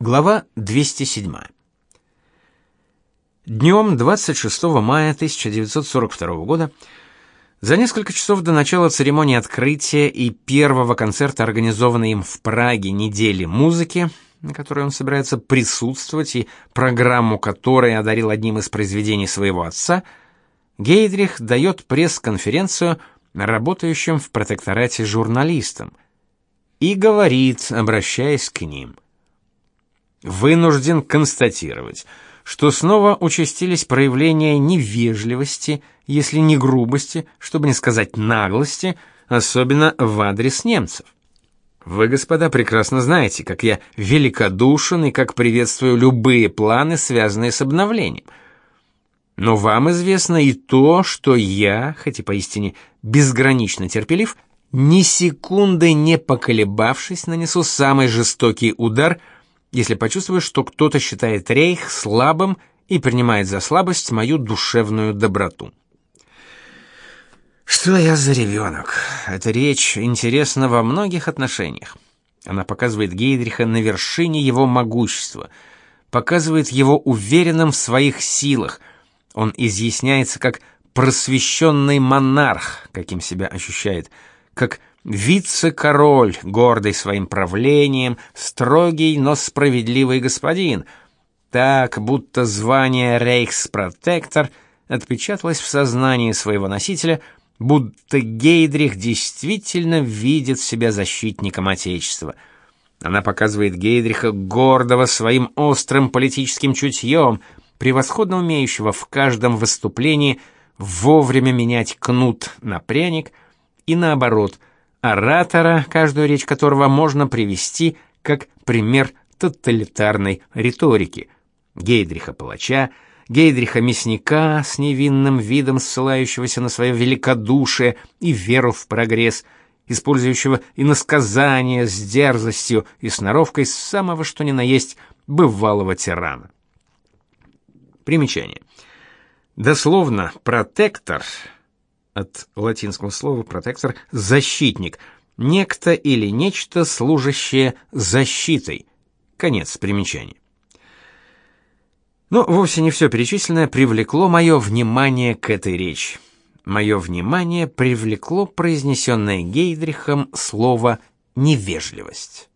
Глава 207. Днем 26 мая 1942 года, за несколько часов до начала церемонии открытия и первого концерта, организованной им в Праге недели музыки, на которой он собирается присутствовать и программу которой одарил одним из произведений своего отца, Гейдрих дает пресс-конференцию работающим в протекторате журналистам и говорит, обращаясь к ним – вынужден констатировать, что снова участились проявления невежливости, если не грубости, чтобы не сказать наглости, особенно в адрес немцев. Вы, господа, прекрасно знаете, как я великодушен и как приветствую любые планы, связанные с обновлением. Но вам известно и то, что я, хоть и поистине безгранично терпелив, ни секунды не поколебавшись, нанесу самый жестокий удар – если почувствуешь, что кто-то считает рейх слабым и принимает за слабость мою душевную доброту. Что я за ребенок? Эта речь интересна во многих отношениях. Она показывает Гейдриха на вершине его могущества, показывает его уверенным в своих силах. Он изъясняется как просвещенный монарх, каким себя ощущает, как Вице-король, гордый своим правлением, строгий, но справедливый господин. Так, будто звание рейхспротектор отпечаталось в сознании своего носителя, будто Гейдрих действительно видит себя защитником Отечества. Она показывает Гейдриха гордого своим острым политическим чутьем, превосходно умеющего в каждом выступлении вовремя менять кнут на пряник и наоборот – оратора, каждую речь которого можно привести как пример тоталитарной риторики. Гейдриха палача, Гейдриха мясника с невинным видом ссылающегося на свое великодушие и веру в прогресс, использующего иносказания с дерзостью и сноровкой самого что ни на есть бывалого тирана. Примечание. Дословно протектор от латинского слова протектор защитник, некто или нечто служащее защитой. Конец примечания. Но вовсе не все перечисленное привлекло мое внимание к этой речи. Мое внимание привлекло произнесенное Гейдрихом слово невежливость.